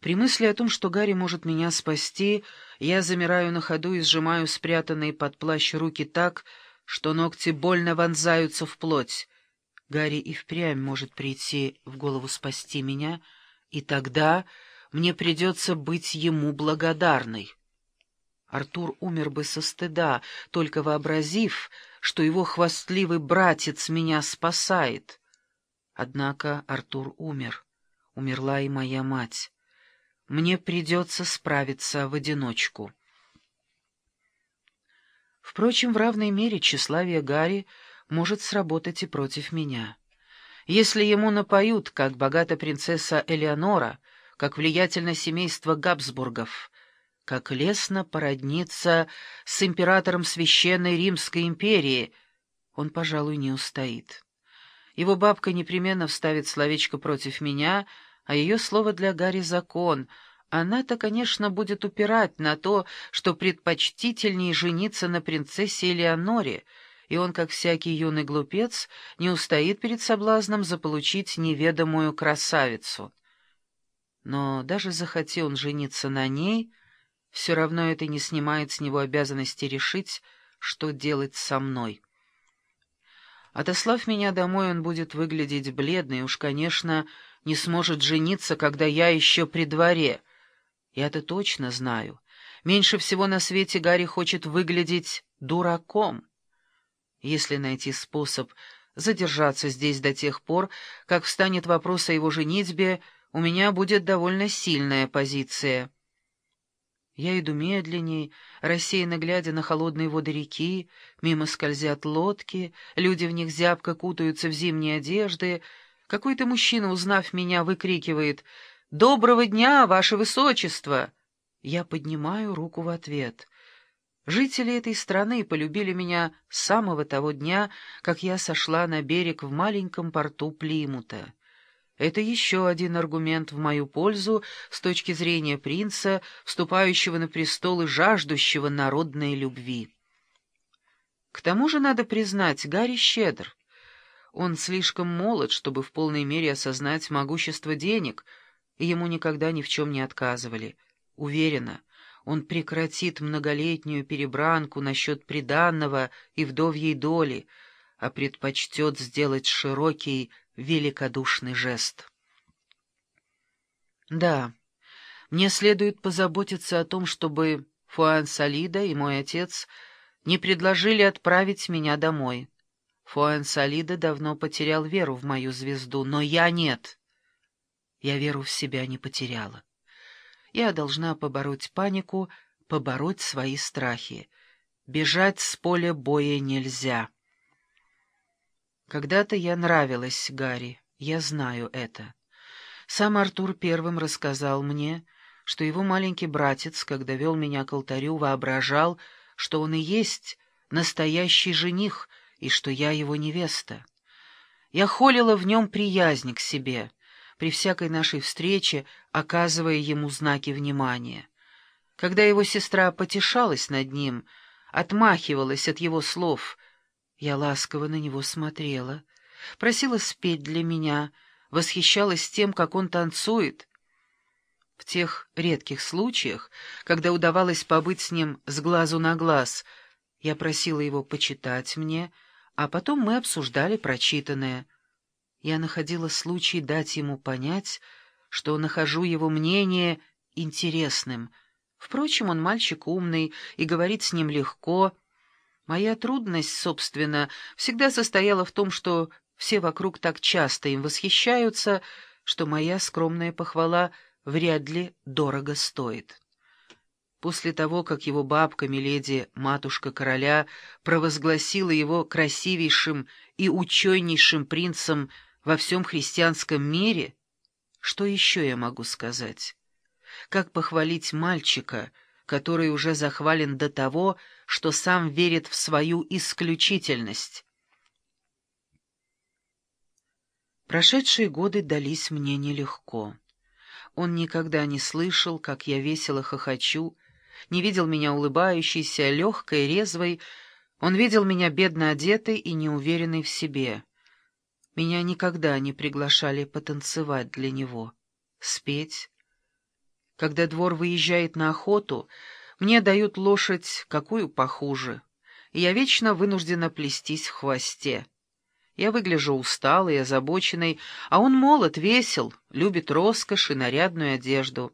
При мысли о том, что Гарри может меня спасти, я замираю на ходу и сжимаю спрятанные под плащ руки так, что ногти больно вонзаются в плоть. Гарри и впрямь может прийти в голову спасти меня, и тогда мне придется быть ему благодарной. Артур умер бы со стыда, только вообразив, что его хвастливый братец меня спасает. Однако Артур умер. Умерла и моя мать. Мне придется справиться в одиночку. Впрочем, в равной мере тщеславие Гарри может сработать и против меня. Если ему напоют, как богата принцесса Элеонора, как влиятельное семейство Габсбургов, как лестно породниться с императором Священной Римской империи, он, пожалуй, не устоит. Его бабка непременно вставит словечко против меня, а ее слово для Гарри — закон. Она-то, конечно, будет упирать на то, что предпочтительнее жениться на принцессе Элеоноре, и он, как всякий юный глупец, не устоит перед соблазном заполучить неведомую красавицу. Но даже захотел он жениться на ней — все равно это не снимает с него обязанности решить, что делать со мной. Отослав меня домой, он будет выглядеть бледно и уж, конечно, не сможет жениться, когда я еще при дворе. Я-то точно знаю. Меньше всего на свете Гарри хочет выглядеть дураком. Если найти способ задержаться здесь до тех пор, как встанет вопрос о его женитьбе, у меня будет довольно сильная позиция». Я иду медленней, рассеянно глядя на холодные воды реки, мимо скользят лодки, люди в них зябко кутаются в зимние одежды. Какой-то мужчина, узнав меня, выкрикивает «Доброго дня, ваше высочество!» Я поднимаю руку в ответ. Жители этой страны полюбили меня с самого того дня, как я сошла на берег в маленьком порту Плимута. Это еще один аргумент в мою пользу с точки зрения принца, вступающего на престол и жаждущего народной любви. К тому же, надо признать, Гарри щедр. Он слишком молод, чтобы в полной мере осознать могущество денег, и ему никогда ни в чем не отказывали. Уверена, он прекратит многолетнюю перебранку насчет приданного и вдовьей доли, а предпочтет сделать широкий великодушный жест. Да, мне следует позаботиться о том, чтобы Фуан Салида и мой отец не предложили отправить меня домой. Фуан Салида давно потерял веру в мою звезду, но я нет. Я веру в себя не потеряла. Я должна побороть панику, побороть свои страхи. Бежать с поля боя нельзя. Когда-то я нравилась Гарри, я знаю это. Сам Артур первым рассказал мне, что его маленький братец, когда вел меня к алтарю, воображал, что он и есть настоящий жених, и что я его невеста. Я холила в нем приязнь к себе, при всякой нашей встрече оказывая ему знаки внимания. Когда его сестра потешалась над ним, отмахивалась от его слов — я ласково на него смотрела, просила спеть для меня, восхищалась тем, как он танцует. В тех редких случаях, когда удавалось побыть с ним с глазу на глаз, я просила его почитать мне, а потом мы обсуждали прочитанное. Я находила случай дать ему понять, что нахожу его мнение интересным. Впрочем, он мальчик умный, и говорить с ним легко — Моя трудность, собственно, всегда состояла в том, что все вокруг так часто им восхищаются, что моя скромная похвала вряд ли дорого стоит. После того, как его бабка, миледи, матушка короля, провозгласила его красивейшим и ученейшим принцем во всем христианском мире, что еще я могу сказать? Как похвалить мальчика — который уже захвален до того, что сам верит в свою исключительность. Прошедшие годы дались мне нелегко. Он никогда не слышал, как я весело хохочу, не видел меня улыбающейся, легкой, резвой, он видел меня бедно одетой и неуверенной в себе. Меня никогда не приглашали потанцевать для него, спеть, Когда двор выезжает на охоту, мне дают лошадь какую похуже, и я вечно вынуждена плестись в хвосте. Я выгляжу усталой, озабоченной, а он молод, весел, любит роскошь и нарядную одежду.